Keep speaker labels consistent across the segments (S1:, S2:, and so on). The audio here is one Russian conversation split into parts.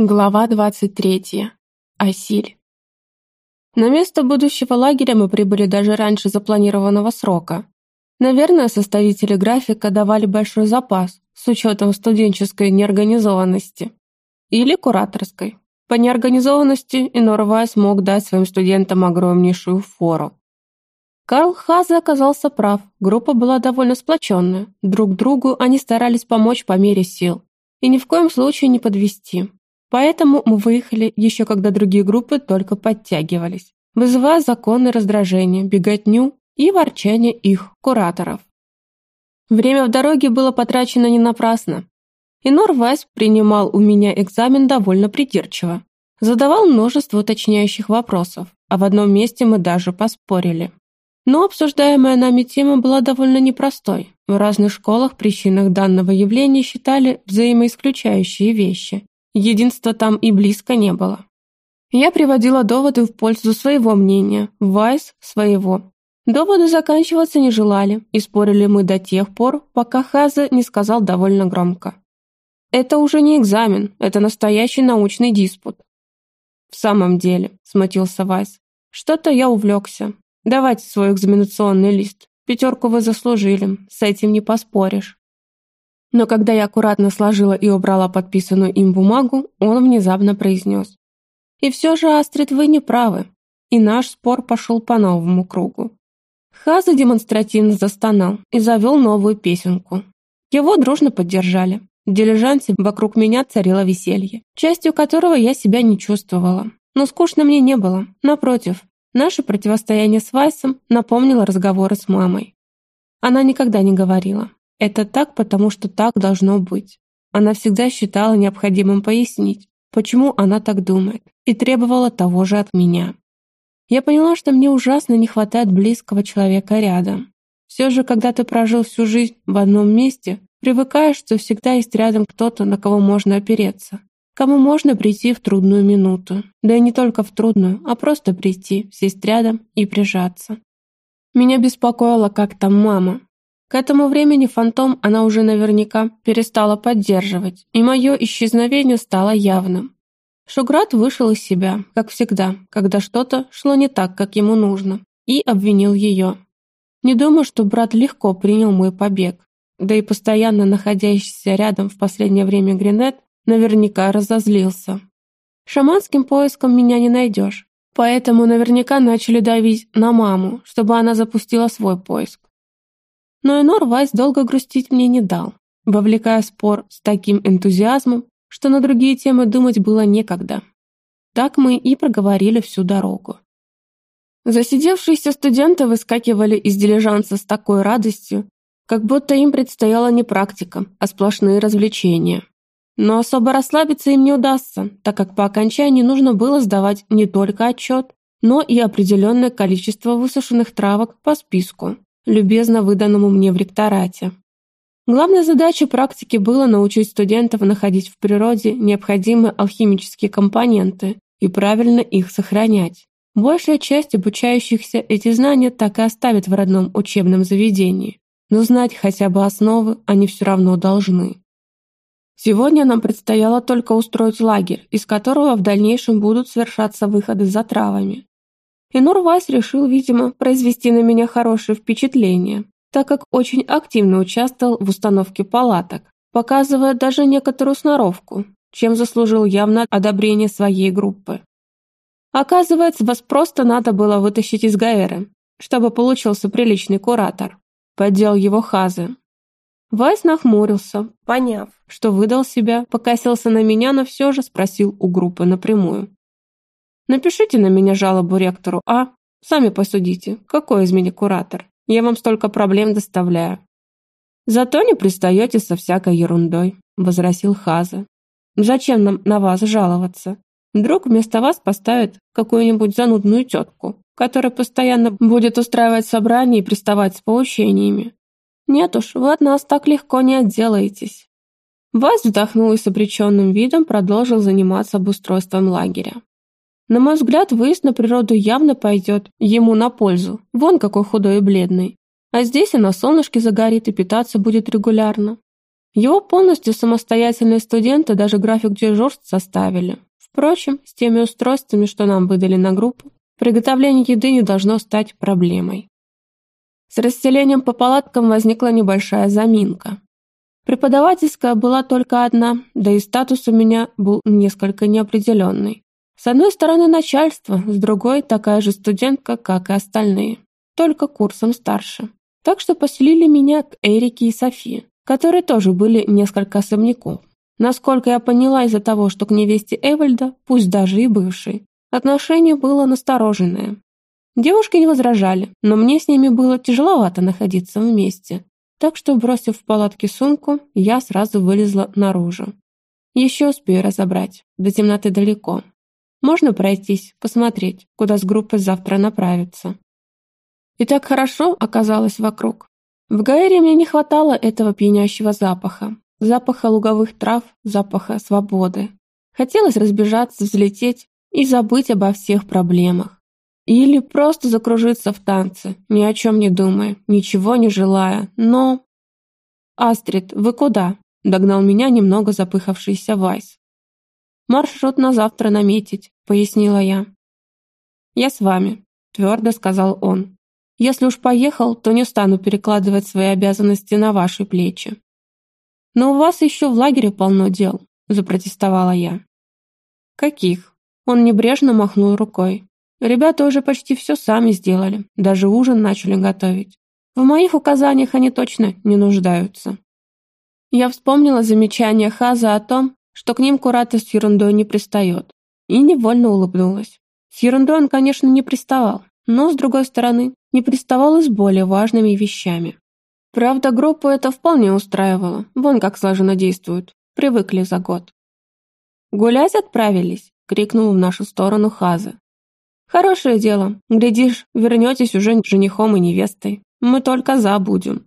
S1: Глава 23. Асиль. На место будущего лагеря мы прибыли даже раньше запланированного срока. Наверное, составители графика давали большой запас с учетом студенческой неорганизованности. Или кураторской. По неорганизованности Инор Вайс мог дать своим студентам огромнейшую фору. Карл Хазе оказался прав, группа была довольно сплоченная, друг другу они старались помочь по мере сил и ни в коем случае не подвести. Поэтому мы выехали еще когда другие группы только подтягивались, вызывая законное раздражение, беготню и ворчание их кураторов. Время в дороге было потрачено не напрасно. Инор Вайс принимал у меня экзамен довольно придирчиво. Задавал множество уточняющих вопросов, а в одном месте мы даже поспорили. Но обсуждаемая нами тема была довольно непростой. В разных школах причинах данного явления считали взаимоисключающие вещи, Единства там и близко не было. Я приводила доводы в пользу своего мнения, Вайс – своего. Доводы заканчиваться не желали, и спорили мы до тех пор, пока Хаза не сказал довольно громко. «Это уже не экзамен, это настоящий научный диспут». «В самом деле», – смутился Вайс, – «что-то я увлекся. Давайте свой экзаменационный лист. Пятерку вы заслужили, с этим не поспоришь». Но когда я аккуратно сложила и убрала подписанную им бумагу, он внезапно произнес. «И все же, Астрид, вы не правы». И наш спор пошел по новому кругу. Хаза демонстративно застонал и завел новую песенку. Его дружно поддержали. В дилижансе вокруг меня царило веселье, частью которого я себя не чувствовала. Но скучно мне не было. Напротив, наше противостояние с Вайсом напомнило разговоры с мамой. Она никогда не говорила. Это так, потому что так должно быть. Она всегда считала необходимым пояснить, почему она так думает, и требовала того же от меня. Я поняла, что мне ужасно не хватает близкого человека рядом. Все же, когда ты прожил всю жизнь в одном месте, привыкаешь, что всегда есть рядом кто-то, на кого можно опереться, кому можно прийти в трудную минуту. Да и не только в трудную, а просто прийти, сесть рядом и прижаться. Меня беспокоило, как там мама, к этому времени фантом она уже наверняка перестала поддерживать, и мое исчезновение стало явным. Шуград вышел из себя, как всегда, когда что-то шло не так, как ему нужно, и обвинил ее. Не думаю, что брат легко принял мой побег, да и постоянно находящийся рядом в последнее время Гринет наверняка разозлился. Шаманским поиском меня не найдешь, поэтому наверняка начали давить на маму, чтобы она запустила свой поиск. Но Энор Вайс долго грустить мне не дал, вовлекая спор с таким энтузиазмом, что на другие темы думать было некогда. Так мы и проговорили всю дорогу. Засидевшиеся студенты выскакивали из дилижанса с такой радостью, как будто им предстояла не практика, а сплошные развлечения. Но особо расслабиться им не удастся, так как по окончании нужно было сдавать не только отчет, но и определенное количество высушенных травок по списку, любезно выданному мне в ректорате. Главной задачей практики было научить студентов находить в природе необходимые алхимические компоненты и правильно их сохранять. Большая часть обучающихся эти знания так и оставит в родном учебном заведении, но знать хотя бы основы они все равно должны. Сегодня нам предстояло только устроить лагерь, из которого в дальнейшем будут совершаться выходы за травами. И Нурвайс решил, видимо, произвести на меня хорошее впечатление, так как очень активно участвовал в установке палаток, показывая даже некоторую сноровку, чем заслужил явно одобрение своей группы. Оказывается, вас просто надо было вытащить из Гаэры, чтобы получился приличный куратор. Поддел его Хазы. Вайс нахмурился, поняв, что выдал себя, покосился на меня, но все же спросил у группы напрямую. Напишите на меня жалобу ректору, а? Сами посудите, какой из меня куратор? Я вам столько проблем доставляю. Зато не пристаете со всякой ерундой, возразил Хаза. Зачем нам на вас жаловаться? Вдруг вместо вас поставят какую-нибудь занудную тетку, которая постоянно будет устраивать собрания и приставать с поучениями. Нет уж, вы от нас так легко не отделаетесь. Вась вздохнул и с обреченным видом продолжил заниматься обустройством лагеря. На мой взгляд, выезд на природу явно пойдет ему на пользу. Вон какой худой и бледный. А здесь и на солнышке загорит и питаться будет регулярно. Его полностью самостоятельные студенты даже график дежурств составили. Впрочем, с теми устройствами, что нам выдали на группу, приготовление еды не должно стать проблемой. С расселением по палаткам возникла небольшая заминка. Преподавательская была только одна, да и статус у меня был несколько неопределенный. С одной стороны начальство, с другой такая же студентка, как и остальные, только курсом старше. Так что поселили меня к Эрике и Софии, которые тоже были несколько особняков. Насколько я поняла из-за того, что к невесте Эвальда, пусть даже и бывшей, отношение было настороженное. Девушки не возражали, но мне с ними было тяжеловато находиться вместе. Так что, бросив в палатке сумку, я сразу вылезла наружу. Еще успею разобрать, до темноты далеко. Можно пройтись, посмотреть, куда с группой завтра направиться. И так хорошо оказалось вокруг. В Гаэре мне не хватало этого пьянящего запаха. Запаха луговых трав, запаха свободы. Хотелось разбежаться, взлететь и забыть обо всех проблемах. Или просто закружиться в танце, ни о чем не думая, ничего не желая, но... «Астрид, вы куда?» — догнал меня немного запыхавшийся Вайс. «Маршрут на завтра наметить», — пояснила я. «Я с вами», — твердо сказал он. «Если уж поехал, то не стану перекладывать свои обязанности на ваши плечи». «Но у вас еще в лагере полно дел», — запротестовала я. «Каких?» Он небрежно махнул рукой. «Ребята уже почти все сами сделали, даже ужин начали готовить. В моих указаниях они точно не нуждаются». Я вспомнила замечание Хаза о том, что к ним Курата с ерундой не пристает, и невольно улыбнулась. С ерундой он, конечно, не приставал, но, с другой стороны, не приставал и с более важными вещами. Правда, группу это вполне устраивало, вон как слаженно действуют, привыкли за год. «Гулять отправились?» — крикнул в нашу сторону Хаза. «Хорошее дело, глядишь, вернетесь уже женихом и невестой, мы только за будем».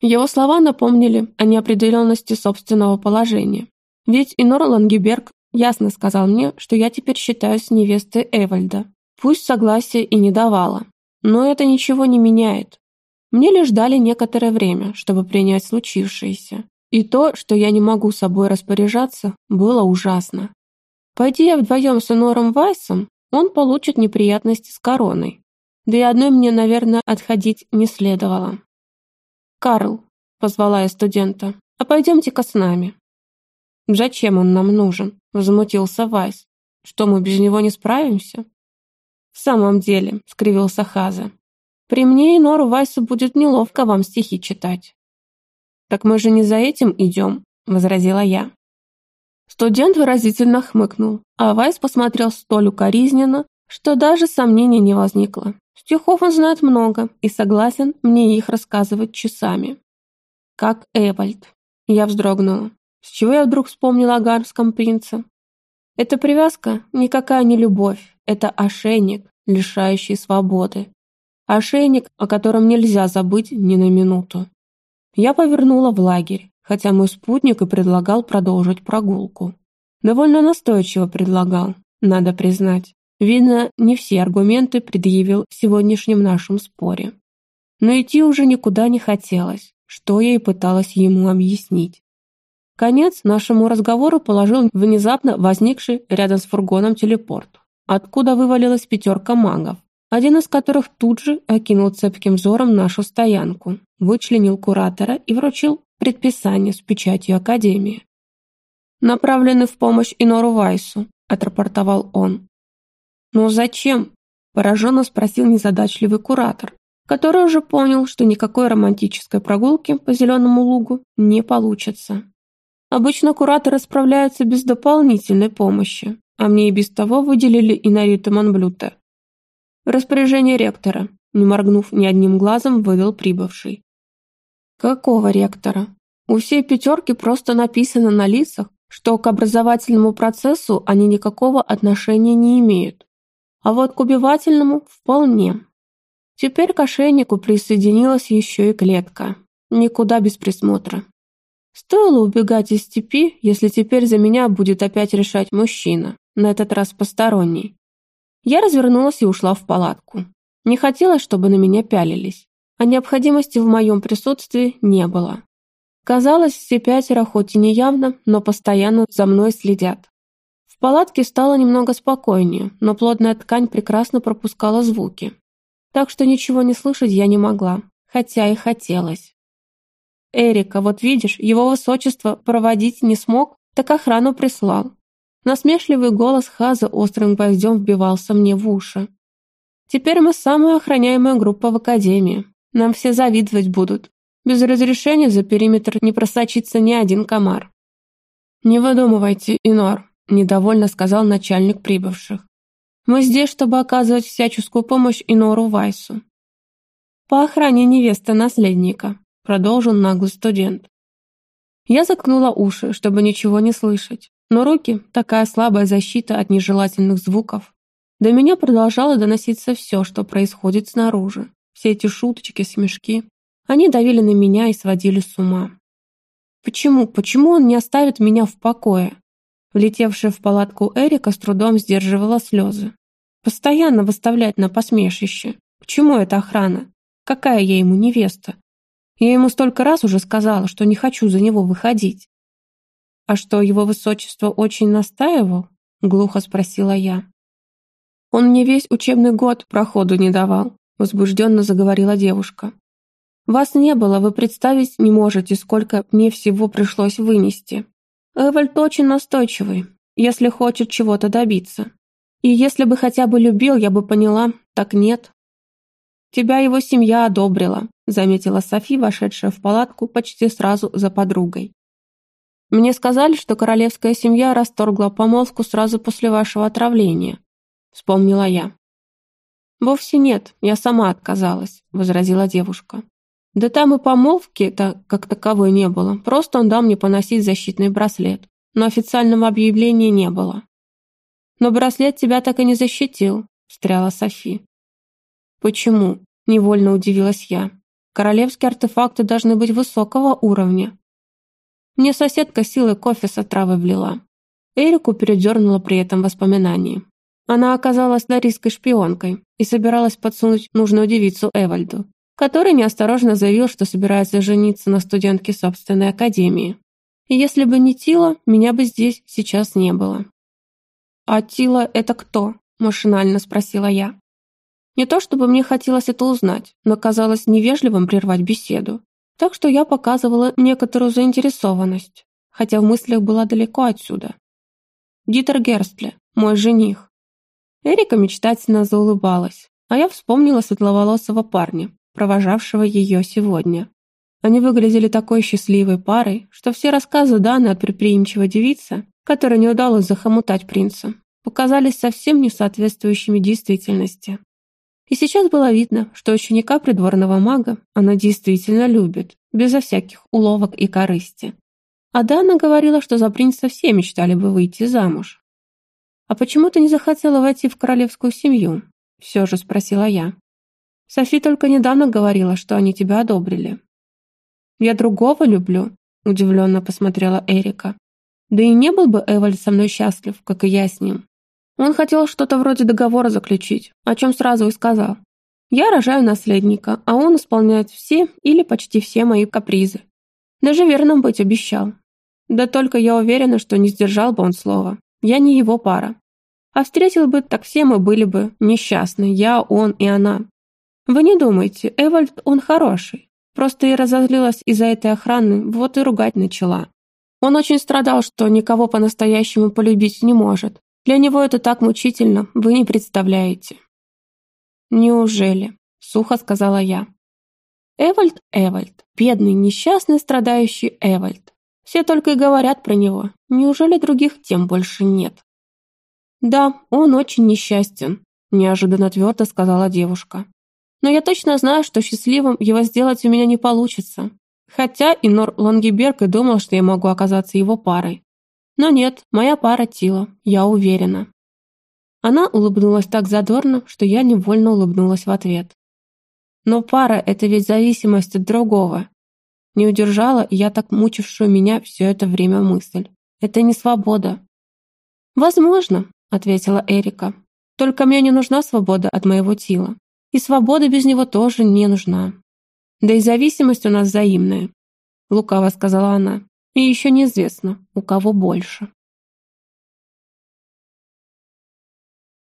S1: Его слова напомнили о неопределенности собственного положения. Ведь Инор Лангеберг ясно сказал мне, что я теперь считаюсь невестой Эвальда. Пусть согласия и не давала. Но это ничего не меняет. Мне лишь дали некоторое время, чтобы принять случившееся. И то, что я не могу собой распоряжаться, было ужасно. Пойди я вдвоем с Инором Вайсом, он получит неприятности с короной. Да и одной мне, наверное, отходить не следовало. «Карл», — позвала я студента, — «а пойдемте-ка с нами». «Зачем он нам нужен?» — возмутился Вайс. «Что, мы без него не справимся?» «В самом деле», — скривился Хаза. «При мне и Нору Вайсу будет неловко вам стихи читать». «Так мы же не за этим идем», — возразила я. Студент выразительно хмыкнул, а Вайс посмотрел столь укоризненно, что даже сомнений не возникло. Стихов он знает много и согласен мне их рассказывать часами. Как Эвальд. Я вздрогнула. С чего я вдруг вспомнила о гарском принце? Эта привязка никакая не любовь, это ошейник, лишающий свободы. Ошейник, о котором нельзя забыть ни на минуту. Я повернула в лагерь, хотя мой спутник и предлагал продолжить прогулку. Довольно настойчиво предлагал, надо признать. Видно, не все аргументы предъявил в сегодняшнем нашем споре. Но идти уже никуда не хотелось, что я и пыталась ему объяснить. Конец нашему разговору положил внезапно возникший рядом с фургоном телепорт, откуда вывалилась пятерка магов, один из которых тут же окинул цепким взором нашу стоянку, вычленил куратора и вручил предписание с печатью Академии. «Направлены в помощь Инору Вайсу», — отрапортовал он. «Но зачем?» — пораженно спросил незадачливый куратор, который уже понял, что никакой романтической прогулки по зеленому лугу не получится. Обычно кураторы справляются без дополнительной помощи, а мне и без того выделили Инарита Монблюта. Распоряжение ректора, не моргнув ни одним глазом, выдал прибывший. Какого ректора? У всей пятерки просто написано на лицах, что к образовательному процессу они никакого отношения не имеют. А вот к убивательному вполне. Теперь к ошейнику присоединилась еще и клетка. Никуда без присмотра. Стоило убегать из степи, если теперь за меня будет опять решать мужчина, на этот раз посторонний. Я развернулась и ушла в палатку. Не хотелось, чтобы на меня пялились, а необходимости в моем присутствии не было. Казалось, все пятеро, хоть и неявно, но постоянно за мной следят. В палатке стало немного спокойнее, но плотная ткань прекрасно пропускала звуки. Так что ничего не слышать я не могла, хотя и хотелось. «Эрика, вот видишь, его высочество проводить не смог, так охрану прислал». Насмешливый голос Хаза острым гвоздем вбивался мне в уши. «Теперь мы самая охраняемая группа в Академии. Нам все завидовать будут. Без разрешения за периметр не просочится ни один комар». «Не выдумывайте, Инор», — недовольно сказал начальник прибывших. «Мы здесь, чтобы оказывать всяческую помощь Инору Вайсу». «По охране невесты наследника», — продолжил наглый студент. Я заткнула уши, чтобы ничего не слышать, но руки — такая слабая защита от нежелательных звуков. До меня продолжало доноситься все, что происходит снаружи. Все эти шуточки, смешки. Они давили на меня и сводили с ума. Почему, почему он не оставит меня в покое? Влетевшая в палатку Эрика с трудом сдерживала слезы. Постоянно выставлять на посмешище. К чему эта охрана? Какая я ему невеста? Я ему столько раз уже сказала, что не хочу за него выходить. А что, его высочество очень настаивал? Глухо спросила я. Он мне весь учебный год проходу не давал, возбужденно заговорила девушка. Вас не было, вы представить не можете, сколько мне всего пришлось вынести. Эвальд очень настойчивый, если хочет чего-то добиться. И если бы хотя бы любил, я бы поняла, так нет. Тебя его семья одобрила, заметила Софи, вошедшая в палатку почти сразу за подругой. Мне сказали, что королевская семья расторгла помолвку сразу после вашего отравления, вспомнила я. Вовсе нет, я сама отказалась, возразила девушка. Да там и помолвки-то как таковой не было, просто он дал мне поносить защитный браслет, но официального объявления не было. Но браслет тебя так и не защитил, встряла Софи. Почему? Невольно удивилась я. Королевские артефакты должны быть высокого уровня. Мне соседка силой кофе с отравой влила. Эрику передернула при этом воспоминании. Она оказалась дарийской шпионкой и собиралась подсунуть нужную девицу Эвальду, который неосторожно заявил, что собирается жениться на студентке собственной академии. И если бы не Тила, меня бы здесь сейчас не было. «А Тила — это кто?» – машинально спросила я. Не то чтобы мне хотелось это узнать, но казалось невежливым прервать беседу. Так что я показывала некоторую заинтересованность, хотя в мыслях была далеко отсюда. Дитер Герстле, мой жених. Эрика мечтательно заулыбалась, а я вспомнила светловолосого парня, провожавшего ее сегодня. Они выглядели такой счастливой парой, что все рассказы Даны от предприимчивой девицы, которой не удалось захомутать принца, показались совсем не соответствующими действительности. И сейчас было видно, что ученика придворного мага она действительно любит, безо всяких уловок и корысти. А Дана говорила, что за принца все мечтали бы выйти замуж. «А почему ты не захотела войти в королевскую семью?» – все же спросила я. «Софи только недавно говорила, что они тебя одобрили». «Я другого люблю», – удивленно посмотрела Эрика. «Да и не был бы Эвальд со мной счастлив, как и я с ним. Он хотел что-то вроде договора заключить, о чем сразу и сказал. Я рожаю наследника, а он исполняет все или почти все мои капризы. Даже верным быть обещал. Да только я уверена, что не сдержал бы он слова. Я не его пара. А встретил бы, так все мы были бы несчастны, я, он и она. Вы не думайте, Эвальд, он хороший. Просто я разозлилась из-за этой охраны, вот и ругать начала. Он очень страдал, что никого по-настоящему полюбить не может, для него это так мучительно, вы не представляете». «Неужели?» — сухо сказала я. Эвальд, Эвальд, бедный, несчастный, страдающий Эвальд. Все только и говорят про него. Неужели других тем больше нет? Да, он очень несчастен, неожиданно твердо сказала девушка. Но я точно знаю, что счастливым его сделать у меня не получится. Хотя Инор Лангеберг и думал, что я могу оказаться его парой. Но нет, моя пара Тила, я уверена. Она улыбнулась так задорно, что я невольно улыбнулась в ответ. Но пара — это ведь зависимость от другого. Не удержала я так мучившую меня все это время мысль. Это не свобода. «Возможно», — ответила Эрика. «Только мне не нужна свобода от моего тела. И свобода без него тоже не нужна. Да и зависимость у нас взаимная. лукаво сказала она. И еще неизвестно, у кого больше.